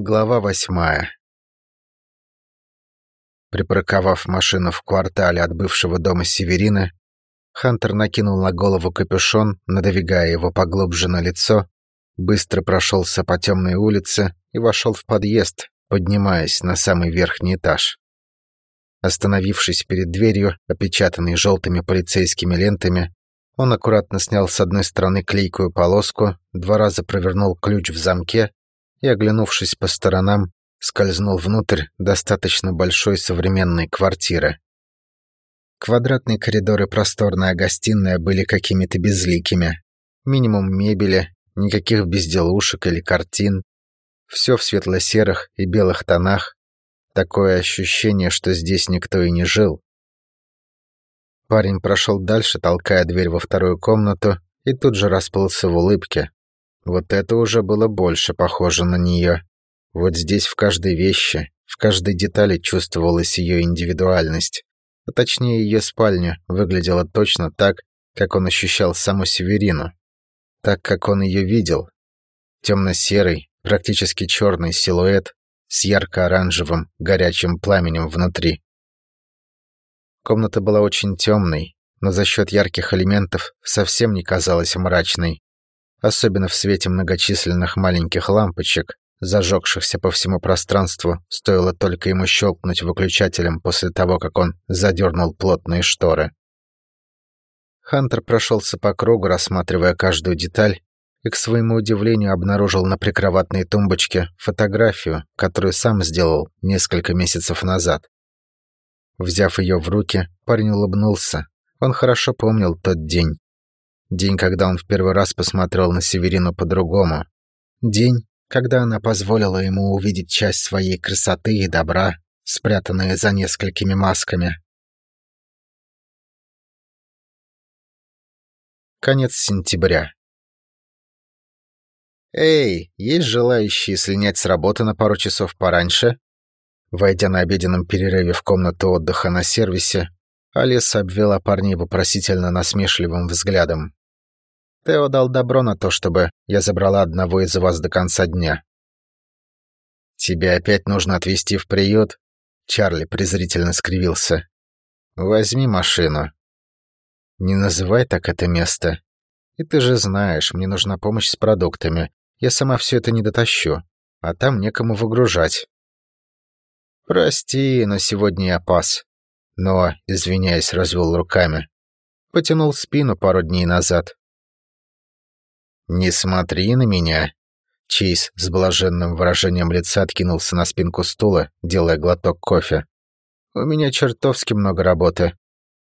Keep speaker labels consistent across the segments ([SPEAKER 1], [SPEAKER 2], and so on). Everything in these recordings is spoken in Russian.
[SPEAKER 1] Глава восьмая. Припарковав машину в квартале от бывшего дома Северина, Хантер накинул на голову капюшон, надвигая его поглубже на лицо, быстро прошелся по темной улице и вошел в подъезд, поднимаясь на самый верхний этаж. Остановившись перед дверью, опечатанной желтыми полицейскими лентами, он аккуратно снял с одной стороны клейкую полоску, два раза провернул ключ в замке и, оглянувшись по сторонам, скользнул внутрь достаточно большой современной квартиры. Квадратные коридоры и просторная гостиная были какими-то безликими. Минимум мебели, никаких безделушек или картин. Все в светло-серых и белых тонах. Такое ощущение, что здесь никто и не жил. Парень прошел дальше, толкая дверь во вторую комнату, и тут же расплылся в улыбке. Вот это уже было больше похоже на нее. Вот здесь в каждой вещи, в каждой детали чувствовалась ее индивидуальность. А точнее, ее спальня выглядела точно так, как он ощущал саму Северину. Так, как он ее видел. Темно-серый, практически черный силуэт с ярко-оранжевым, горячим пламенем внутри. Комната была очень темной, но за счет ярких элементов совсем не казалась мрачной особенно в свете многочисленных маленьких лампочек, зажегшихся по всему пространству, стоило только ему щелкнуть выключателем после того, как он задернул плотные шторы. Хантер прошелся по кругу, рассматривая каждую деталь, и, к своему удивлению, обнаружил на прикроватной тумбочке фотографию, которую сам сделал несколько месяцев назад. Взяв ее в руки, парень улыбнулся. Он хорошо помнил тот день. День, когда он в первый раз посмотрел на Северину по-другому. День, когда она позволила ему увидеть часть своей красоты и добра, спрятанные за несколькими масками. Конец сентября. «Эй, есть желающие слинять с работы на пару часов пораньше?» Войдя на обеденном перерыве в комнату отдыха на сервисе, Алиса обвела парней вопросительно насмешливым взглядом. Тео дал добро на то, чтобы я забрала одного из вас до конца дня. «Тебя опять нужно отвезти в приют?» Чарли презрительно скривился. «Возьми машину». «Не называй так это место. И ты же знаешь, мне нужна помощь с продуктами. Я сама все это не дотащу, а там некому выгружать». «Прости, но сегодня я пас». Но, извиняясь, развел руками. Потянул спину пару дней назад. «Не смотри на меня!» Чейз с блаженным выражением лица откинулся на спинку стула, делая глоток кофе. «У меня чертовски много работы.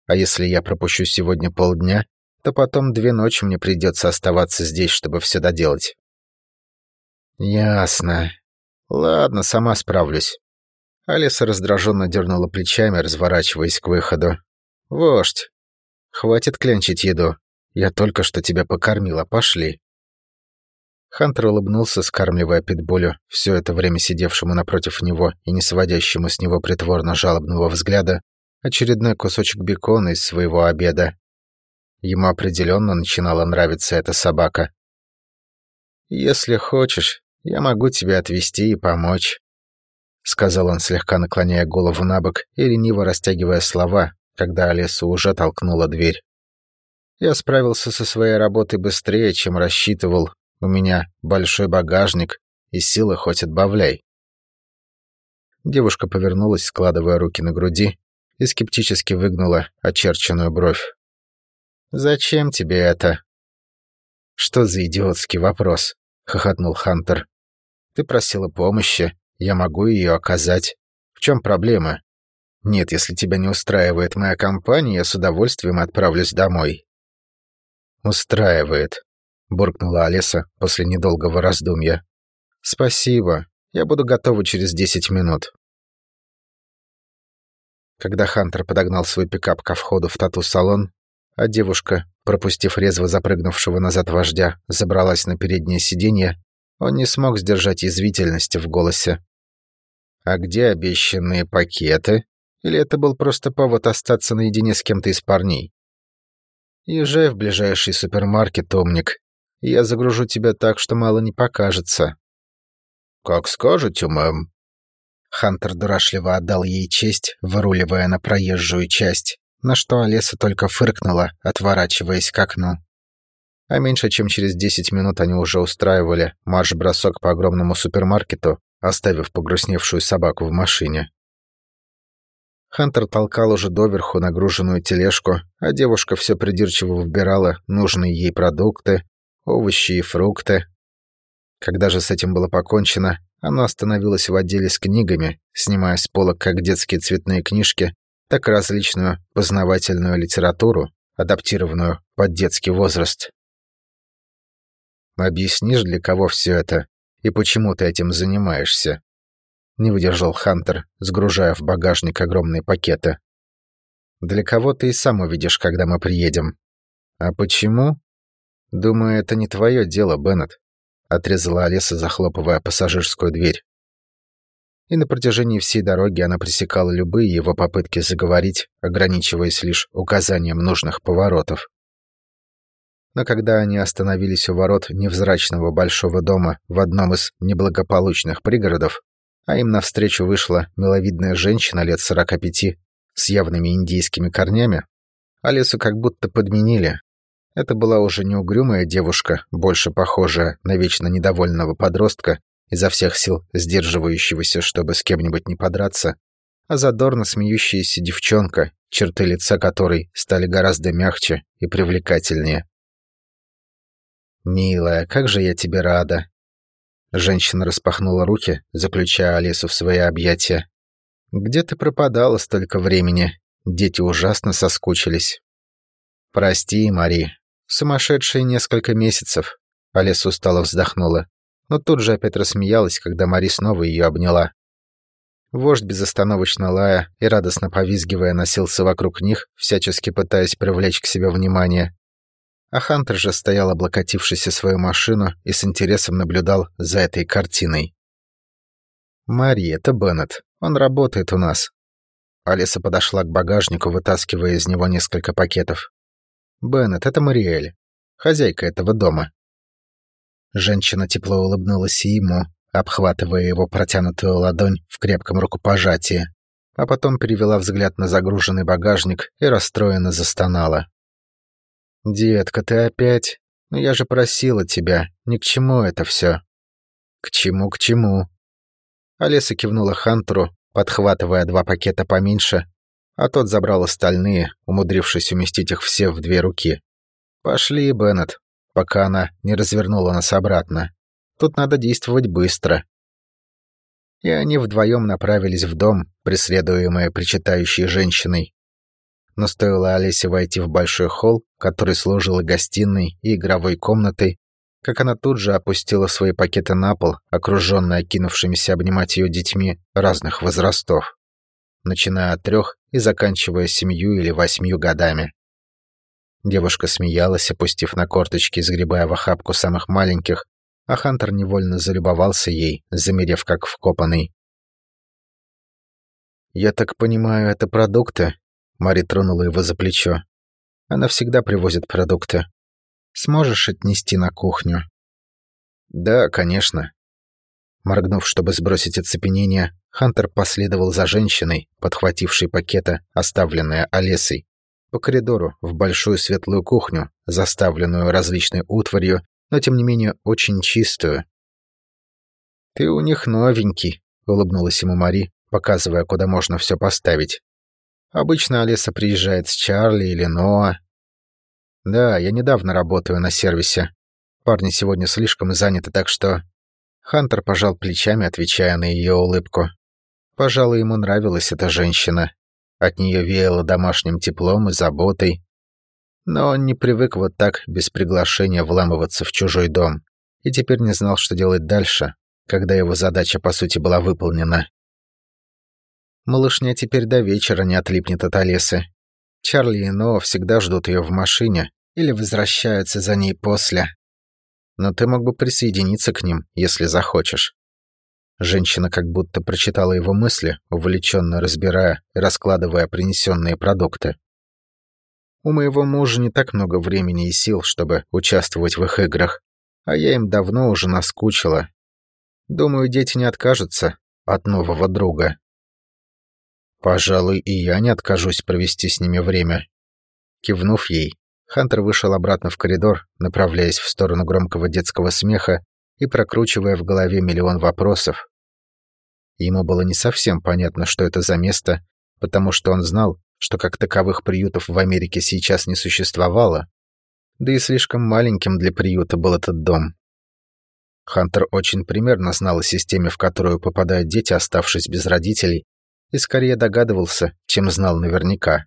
[SPEAKER 1] А если я пропущу сегодня полдня, то потом две ночи мне придется оставаться здесь, чтобы все доделать». «Ясно. Ладно, сама справлюсь». Алиса раздраженно дернула плечами, разворачиваясь к выходу. «Вождь, хватит клянчить еду. Я только что тебя покормила, пошли». Хантер улыбнулся, скармливая питбулю, все это время сидевшему напротив него и не сводящему с него притворно-жалобного взгляда, очередной кусочек бекона из своего обеда. Ему определенно начинала нравиться эта собака. «Если хочешь, я могу тебе отвезти и помочь», — сказал он, слегка наклоняя голову на бок и лениво растягивая слова, когда Алису уже толкнула дверь. Я справился со своей работой быстрее, чем рассчитывал. У меня большой багажник, и силы хоть отбавляй. Девушка повернулась, складывая руки на груди, и скептически выгнула очерченную бровь. «Зачем тебе это?» «Что за идиотский вопрос?» — хохотнул Хантер. «Ты просила помощи, я могу ее оказать. В чем проблема? Нет, если тебя не устраивает моя компания, я с удовольствием отправлюсь домой. «Устраивает», — буркнула Алиса после недолгого раздумья. «Спасибо. Я буду готова через десять минут». Когда Хантер подогнал свой пикап ко входу в тату-салон, а девушка, пропустив резво запрыгнувшего назад вождя, забралась на переднее сиденье, он не смог сдержать язвительности в голосе. «А где обещанные пакеты? Или это был просто повод остаться наедине с кем-то из парней?» Езжай в ближайший супермаркет, умник. Я загружу тебя так, что мало не покажется. «Как скажете, мэм». Хантер дурашливо отдал ей честь, выруливая на проезжую часть, на что Олеса только фыркнула, отворачиваясь к окну. А меньше чем через десять минут они уже устраивали марш-бросок по огромному супермаркету, оставив погрустневшую собаку в машине. Хантер толкал уже доверху нагруженную тележку, а девушка все придирчиво выбирала нужные ей продукты, овощи и фрукты. Когда же с этим было покончено, она остановилась в отделе с книгами, снимая с полок как детские цветные книжки, так и различную познавательную литературу, адаптированную под детский возраст. «Объяснишь, для кого все это и почему ты этим занимаешься?» Не выдержал Хантер, сгружая в багажник огромные пакеты. «Для кого ты и сам увидишь, когда мы приедем. А почему? Думаю, это не твое дело, Беннет отрезала Олеса, захлопывая пассажирскую дверь. И на протяжении всей дороги она пресекала любые его попытки заговорить, ограничиваясь лишь указанием нужных поворотов. Но когда они остановились у ворот невзрачного большого дома в одном из неблагополучных пригородов, а им навстречу вышла миловидная женщина лет сорока пяти с явными индийскими корнями, Алису как будто подменили, это была уже не угрюмая девушка, больше похожая на вечно недовольного подростка, изо всех сил сдерживающегося, чтобы с кем-нибудь не подраться, а задорно смеющаяся девчонка, черты лица которой стали гораздо мягче и привлекательнее. «Милая, как же я тебе рада!» Женщина распахнула руки, заключая Алису в свои объятия. «Где ты пропадала столько времени? Дети ужасно соскучились». «Прости, Мари, Сумасшедшие несколько месяцев. Алиса устало вздохнула, но тут же опять рассмеялась, когда Мари снова ее обняла. Вождь безостановочно лая и радостно повизгивая носился вокруг них, всячески пытаясь привлечь к себе внимание. А Хантер же стоял, облокотившись о свою машину, и с интересом наблюдал за этой картиной. «Мари, это Беннет. Он работает у нас». Алиса подошла к багажнику, вытаскивая из него несколько пакетов. Беннет, это Мариэль, хозяйка этого дома». Женщина тепло улыбнулась ему, обхватывая его протянутую ладонь в крепком рукопожатии, а потом перевела взгляд на загруженный багажник и расстроенно застонала. «Детка, ты опять? Ну я же просила тебя, ни к чему это все. «К чему, к чему?» Алиса кивнула Хантеру, подхватывая два пакета поменьше а тот забрал остальные, умудрившись уместить их все в две руки. «Пошли, Беннет, пока она не развернула нас обратно. Тут надо действовать быстро». И они вдвоем направились в дом, преследуемые причитающей женщиной. Но стоило Олесе войти в большой холл, который служил и гостиной, и игровой комнатой, как она тут же опустила свои пакеты на пол, окруженная кинувшимися обнимать ее детьми разных возрастов начиная от трех и заканчивая семью или восьмью годами. Девушка смеялась, опустив на корточки, сгребая в охапку самых маленьких, а Хантер невольно залюбовался ей, замерев как вкопанный. «Я так понимаю, это продукты?» Мари тронула его за плечо. «Она всегда привозит продукты. Сможешь отнести на кухню?» «Да, конечно». Моргнув, чтобы сбросить оцепенение, Хантер последовал за женщиной, подхватившей пакеты, оставленные Олесой, по коридору в большую светлую кухню, заставленную различной утварью, но тем не менее очень чистую. «Ты у них новенький», — улыбнулась ему Мари, показывая, куда можно все поставить. «Обычно Олеса приезжает с Чарли или Ноа». «Да, я недавно работаю на сервисе. Парни сегодня слишком заняты, так что...» Хантер пожал плечами, отвечая на ее улыбку. Пожалуй, ему нравилась эта женщина. От нее веяло домашним теплом и заботой. Но он не привык вот так, без приглашения, вламываться в чужой дом. И теперь не знал, что делать дальше, когда его задача, по сути, была выполнена. Малышня теперь до вечера не отлипнет от Олесы. Чарли и Ноа всегда ждут ее в машине или возвращаются за ней после. Но ты мог бы присоединиться к ним, если захочешь. Женщина как будто прочитала его мысли, увлеченно разбирая и раскладывая принесенные продукты. У моего мужа не так много времени и сил, чтобы участвовать в их играх, а я им давно уже наскучила. Думаю, дети не откажутся от нового друга. Пожалуй, и я не откажусь провести с ними время. Кивнув ей, Хантер вышел обратно в коридор, направляясь в сторону громкого детского смеха и прокручивая в голове миллион вопросов. Ему было не совсем понятно, что это за место, потому что он знал, что как таковых приютов в Америке сейчас не существовало, да и слишком маленьким для приюта был этот дом. Хантер очень примерно знал о системе, в которую попадают дети, оставшись без родителей, и скорее догадывался, чем знал наверняка,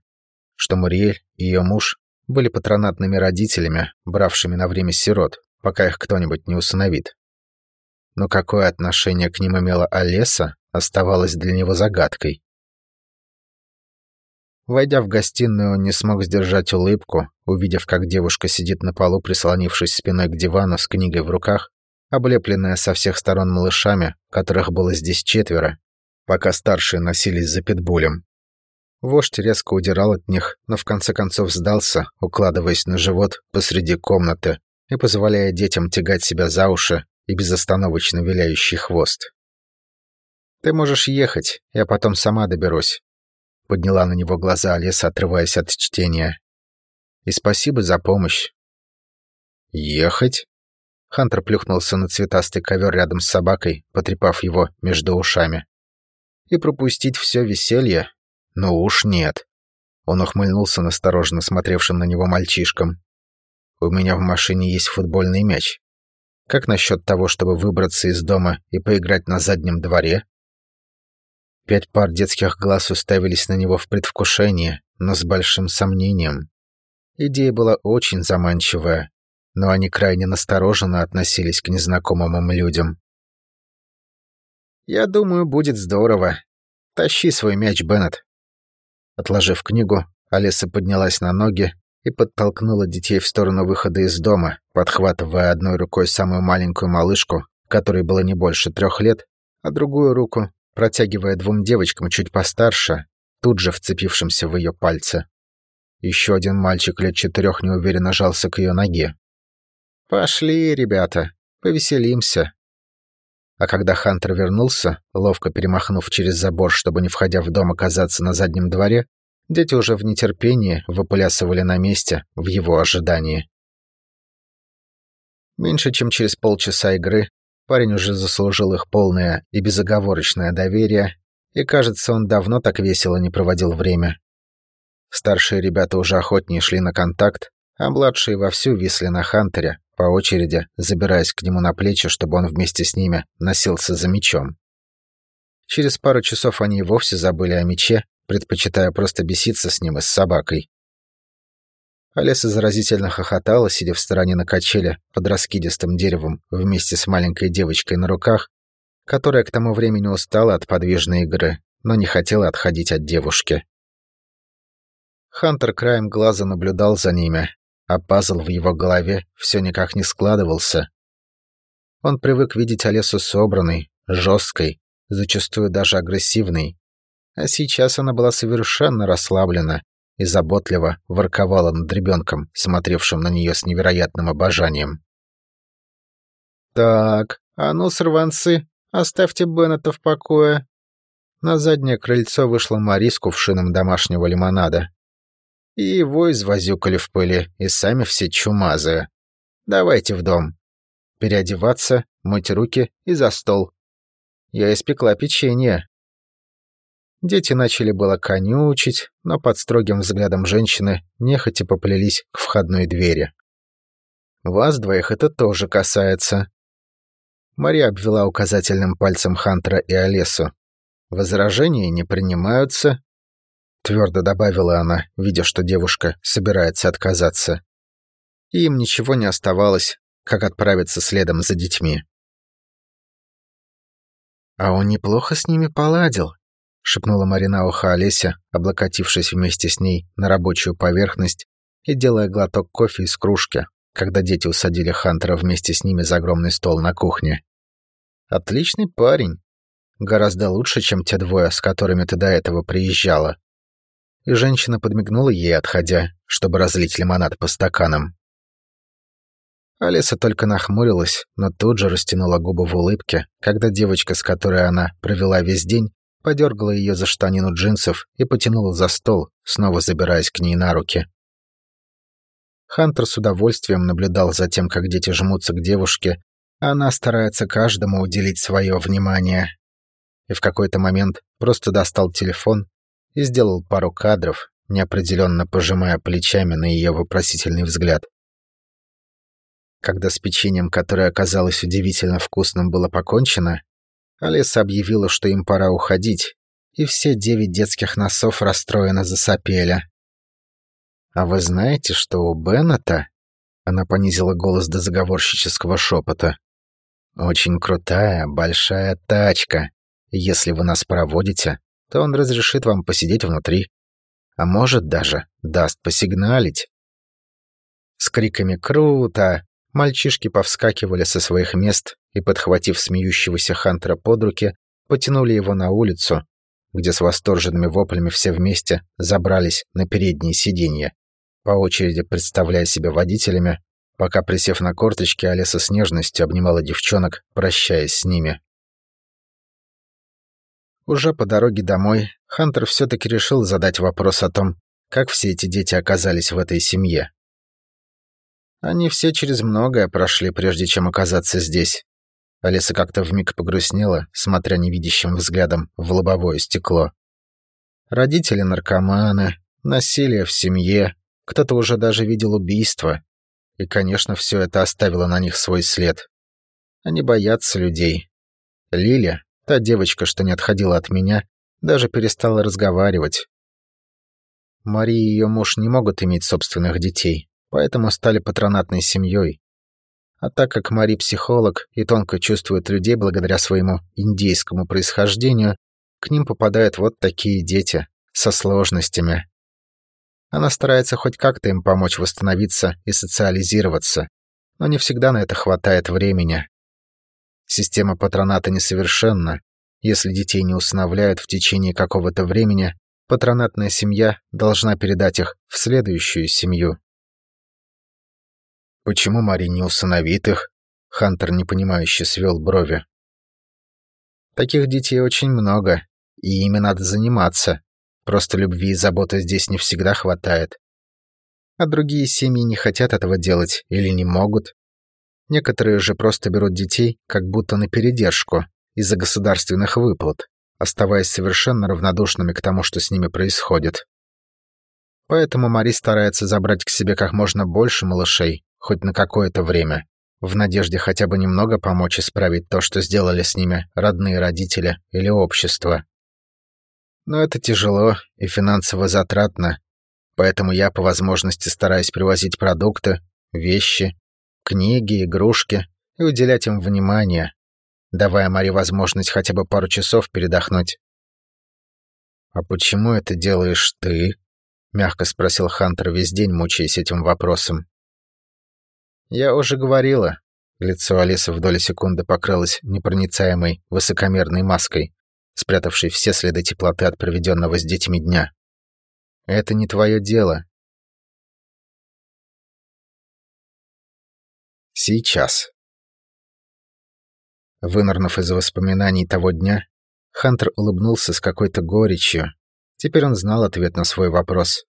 [SPEAKER 1] что Муриэль и ее муж были патронатными родителями, бравшими на время сирот, пока их кто-нибудь не усыновит. Но какое отношение к ним имела Олеса, оставалось для него загадкой. Войдя в гостиную, он не смог сдержать улыбку, увидев, как девушка сидит на полу, прислонившись спиной к дивану с книгой в руках, облепленная со всех сторон малышами, которых было здесь четверо, пока старшие носились за питбулем. Вождь резко удирал от них, но в конце концов сдался, укладываясь на живот посреди комнаты и позволяя детям тягать себя за уши и безостановочно виляющий хвост. «Ты можешь ехать, я потом сама доберусь», — подняла на него глаза Алиса, отрываясь от чтения. «И спасибо за помощь». «Ехать?» Хантер плюхнулся на цветастый ковер рядом с собакой, потрепав его между ушами. «И пропустить все веселье? Ну уж нет». Он ухмыльнулся настороженно смотревшим на него мальчишкам. «У меня в машине есть футбольный мяч. Как насчет того, чтобы выбраться из дома и поиграть на заднем дворе?» Пять пар детских глаз уставились на него в предвкушении, но с большим сомнением. Идея была очень заманчивая, но они крайне настороженно относились к незнакомым людям. «Я думаю, будет здорово. Тащи свой мяч, Беннет». Отложив книгу, Алиса поднялась на ноги и подтолкнула детей в сторону выхода из дома, подхватывая одной рукой самую маленькую малышку, которой было не больше трех лет, а другую руку протягивая двум девочкам чуть постарше, тут же вцепившимся в ее пальцы. Еще один мальчик лет четырех неуверенно жался к ее ноге. «Пошли, ребята, повеселимся». А когда Хантер вернулся, ловко перемахнув через забор, чтобы не входя в дом оказаться на заднем дворе, дети уже в нетерпении выплясывали на месте в его ожидании. Меньше чем через полчаса игры Парень уже заслужил их полное и безоговорочное доверие, и, кажется, он давно так весело не проводил время. Старшие ребята уже охотнее шли на контакт, а младшие вовсю висли на Хантере, по очереди, забираясь к нему на плечи, чтобы он вместе с ними носился за мечом. Через пару часов они и вовсе забыли о мече, предпочитая просто беситься с ним и с собакой. Олеса заразительно хохотала, сидя в стороне на качеле под раскидистым деревом вместе с маленькой девочкой на руках, которая к тому времени устала от подвижной игры, но не хотела отходить от девушки. Хантер краем глаза наблюдал за ними, а пазл в его голове все никак не складывался. Он привык видеть Олесу собранной, жесткой, зачастую даже агрессивной, а сейчас она была совершенно расслаблена и заботливо ворковала над ребенком, смотревшим на нее с невероятным обожанием. «Так, а ну, сорванцы, оставьте Беннета в покое». На заднее крыльцо вышла Мари с кувшином домашнего лимонада. И его извозюкали в пыли, и сами все чумазые. «Давайте в дом. Переодеваться, мыть руки и за стол. Я испекла печенье, Дети начали было конючить, но под строгим взглядом женщины нехотя поплелись к входной двери. «Вас двоих это тоже касается». Мария обвела указательным пальцем Хантера и Олесу. «Возражения не принимаются», — твердо добавила она, видя, что девушка собирается отказаться. И им ничего не оставалось, как отправиться следом за детьми. «А он неплохо с ними поладил», — шепнула Марина ухо Олеся, облокотившись вместе с ней на рабочую поверхность и делая глоток кофе из кружки, когда дети усадили Хантера вместе с ними за огромный стол на кухне. «Отличный парень. Гораздо лучше, чем те двое, с которыми ты до этого приезжала». И женщина подмигнула ей, отходя, чтобы разлить лимонад по стаканам. Алиса только нахмурилась, но тут же растянула губы в улыбке, когда девочка, с которой она провела весь день, подергала ее за штанину джинсов и потянула за стол, снова забираясь к ней на руки. Хантер с удовольствием наблюдал за тем, как дети жмутся к девушке, а она старается каждому уделить свое внимание. И в какой-то момент просто достал телефон и сделал пару кадров, неопределенно пожимая плечами на ее вопросительный взгляд. Когда с печеньем, которое оказалось удивительно вкусным, было покончено, Алиса объявила, что им пора уходить, и все девять детских носов расстроенно засопели. «А вы знаете, что у Беннета...» Она понизила голос до заговорщического шепота. «Очень крутая, большая тачка. Если вы нас проводите, то он разрешит вам посидеть внутри. А может даже даст посигналить». С криками «Круто!» мальчишки повскакивали со своих мест и, подхватив смеющегося Хантера под руки, потянули его на улицу, где с восторженными воплями все вместе забрались на передние сиденья по очереди представляя себя водителями, пока, присев на корточки, Алиса с нежностью обнимала девчонок, прощаясь с ними. Уже по дороге домой Хантер все-таки решил задать вопрос о том, как все эти дети оказались в этой семье. Они все через многое прошли, прежде чем оказаться здесь. Алиса как-то вмиг погрустнела, смотря невидящим взглядом в лобовое стекло. Родители наркоманы, насилие в семье, кто-то уже даже видел убийство. И, конечно, все это оставило на них свой след. Они боятся людей. Лиля, та девочка, что не отходила от меня, даже перестала разговаривать. Мария и ее муж не могут иметь собственных детей, поэтому стали патронатной семьей. А так как Мари психолог и тонко чувствует людей благодаря своему индейскому происхождению, к ним попадают вот такие дети со сложностями. Она старается хоть как-то им помочь восстановиться и социализироваться, но не всегда на это хватает времени. Система патроната несовершенна. Если детей не усыновляют в течение какого-то времени, патронатная семья должна передать их в следующую семью. Почему Мари не усыновит их? Хантер непонимающе свел брови. Таких детей очень много, и ими надо заниматься. Просто любви и заботы здесь не всегда хватает. А другие семьи не хотят этого делать или не могут. Некоторые же просто берут детей как будто на передержку из-за государственных выплат, оставаясь совершенно равнодушными к тому, что с ними происходит. Поэтому Мари старается забрать к себе как можно больше малышей, хоть на какое-то время, в надежде хотя бы немного помочь исправить то, что сделали с ними родные родители или общество. Но это тяжело и финансово затратно, поэтому я по возможности стараюсь привозить продукты, вещи, книги, игрушки и уделять им внимание, давая Маре возможность хотя бы пару часов передохнуть. «А почему это делаешь ты?» — мягко спросил Хантер весь день, мучаясь этим вопросом. «Я уже говорила». Лицо Алисы в доли секунды покрылось непроницаемой, высокомерной маской спрятавший все следы теплоты от проведенного с детьми дня. Это не твое дело. Сейчас. Вынырнув из воспоминаний того дня, Хантер улыбнулся с какой-то горечью. Теперь он знал ответ на свой вопрос.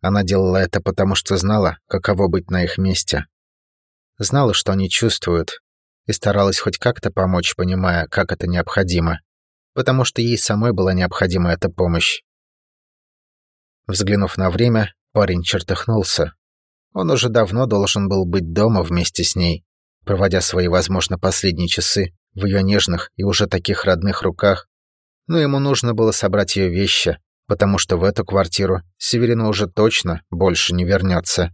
[SPEAKER 1] Она делала это потому, что знала, каково быть на их месте. Знала, что они чувствуют, и старалась хоть как-то помочь, понимая, как это необходимо потому что ей самой была необходима эта помощь. Взглянув на время, парень чертыхнулся. Он уже давно должен был быть дома вместе с ней, проводя свои, возможно, последние часы в ее нежных и уже таких родных руках. Но ему нужно было собрать ее вещи, потому что в эту квартиру Северина уже точно больше не вернется.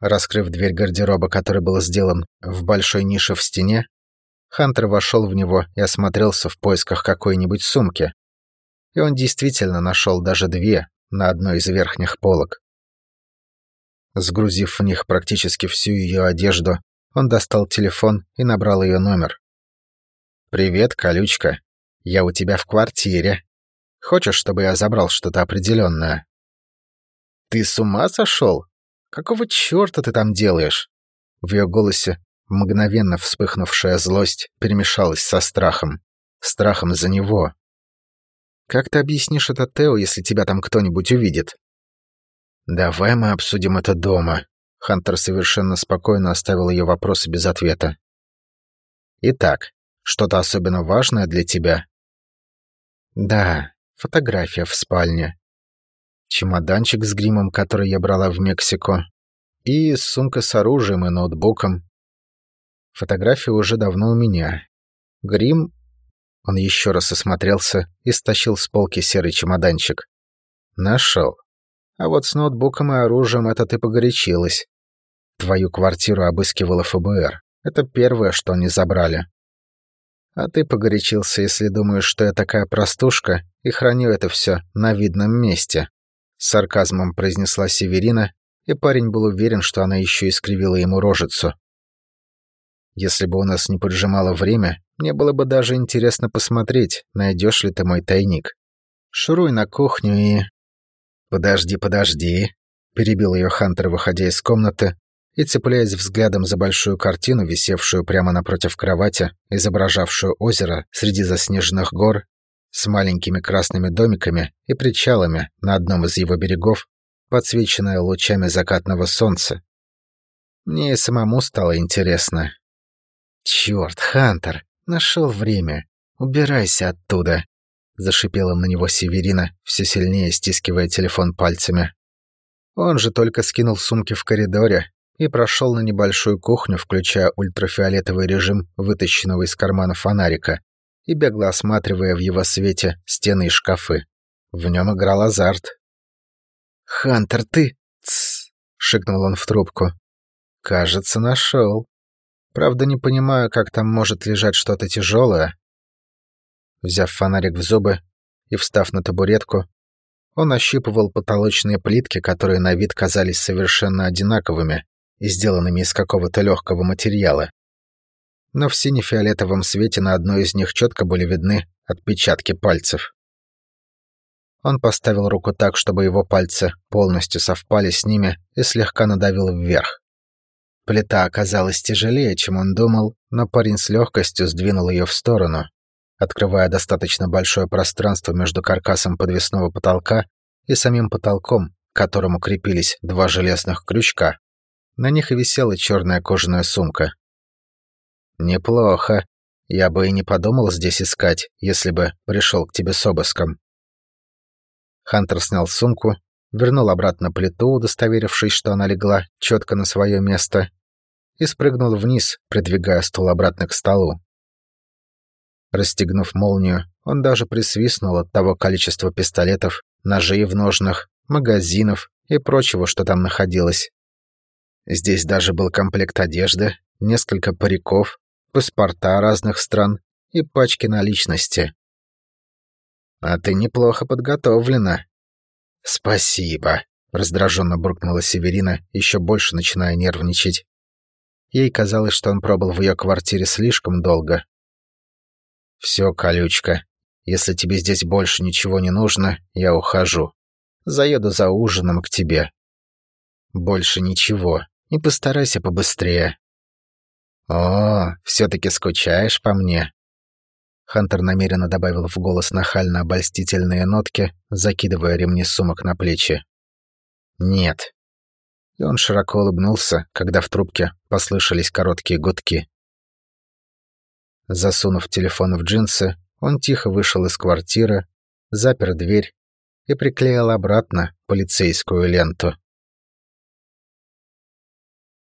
[SPEAKER 1] Раскрыв дверь гардероба, который был сделан в большой нише в стене, Хантер вошел в него и осмотрелся в поисках какой-нибудь сумки. И он действительно нашел даже две на одной из верхних полок. Сгрузив в них практически всю ее одежду, он достал телефон и набрал ее номер. «Привет, колючка. Я у тебя в квартире. Хочешь, чтобы я забрал что-то определенное?» «Ты с ума сошел?» Какого чёрта ты там делаешь?» В её голосе мгновенно вспыхнувшая злость перемешалась со страхом. Страхом за него. «Как ты объяснишь это Тео, если тебя там кто-нибудь увидит?» «Давай мы обсудим это дома». Хантер совершенно спокойно оставил ее вопросы без ответа. «Итак, что-то особенно важное для тебя?» «Да, фотография в спальне. Чемоданчик с гримом, который я брала в Мексику. И сумка с оружием и ноутбуком. Фотография уже давно у меня. Грим...» Он еще раз осмотрелся и стащил с полки серый чемоданчик. «Нашел. А вот с ноутбуком и оружием это ты погорячилась. Твою квартиру обыскивала ФБР. Это первое, что они забрали. А ты погорячился, если думаешь, что я такая простушка и храню это все на видном месте. С сарказмом произнесла Северина, и парень был уверен, что она еще и скривила ему рожицу. Если бы у нас не поджимало время, мне было бы даже интересно посмотреть, найдешь ли ты мой тайник. Шуруй на кухню и... «Подожди, подожди», — перебил ее Хантер, выходя из комнаты и цепляясь взглядом за большую картину, висевшую прямо напротив кровати, изображавшую озеро среди заснеженных гор с маленькими красными домиками и причалами на одном из его берегов, подсвеченное лучами закатного солнца. Мне и самому стало интересно. «Чёрт, Хантер, нашел время. Убирайся оттуда!» Зашипела на него Северина, все сильнее стискивая телефон пальцами. Он же только скинул сумки в коридоре и прошел на небольшую кухню, включая ультрафиолетовый режим вытащенного из кармана фонарика и бегло осматривая в его свете стены и шкафы. В нем играл азарт. «Хантер, ты...» «Тссс!» — шикнул он в трубку. «Кажется, нашел. Правда, не понимаю, как там может лежать что-то тяжелое». Взяв фонарик в зубы и встав на табуретку, он ощупывал потолочные плитки, которые на вид казались совершенно одинаковыми и сделанными из какого-то легкого материала но в сине-фиолетовом свете на одной из них четко были видны отпечатки пальцев. Он поставил руку так, чтобы его пальцы полностью совпали с ними и слегка надавил вверх. Плита оказалась тяжелее, чем он думал, но парень с легкостью сдвинул ее в сторону, открывая достаточно большое пространство между каркасом подвесного потолка и самим потолком, к которому крепились два железных крючка. На них и висела черная кожаная сумка. «Неплохо. Я бы и не подумал здесь искать, если бы пришел к тебе с обыском». Хантер снял сумку, вернул обратно плиту, удостоверившись, что она легла четко на свое место, и спрыгнул вниз, придвигая стул обратно к столу. Расстегнув молнию, он даже присвистнул от того количества пистолетов, ножей в ножнах, магазинов и прочего, что там находилось. Здесь даже был комплект одежды, несколько париков, паспорта разных стран и пачки наличности. «А ты неплохо подготовлена». «Спасибо», — раздраженно буркнула Северина, еще больше начиная нервничать. Ей казалось, что он пробыл в ее квартире слишком долго. «Все, колючка, если тебе здесь больше ничего не нужно, я ухожу. Заеду за ужином к тебе. Больше ничего, и постарайся побыстрее». «О, все-таки скучаешь по мне?» Хантер намеренно добавил в голос нахально-обольстительные нотки, закидывая ремни сумок на плечи. «Нет». И он широко улыбнулся, когда в трубке послышались короткие гудки. Засунув телефон в джинсы, он тихо вышел из квартиры, запер дверь и приклеил обратно полицейскую ленту.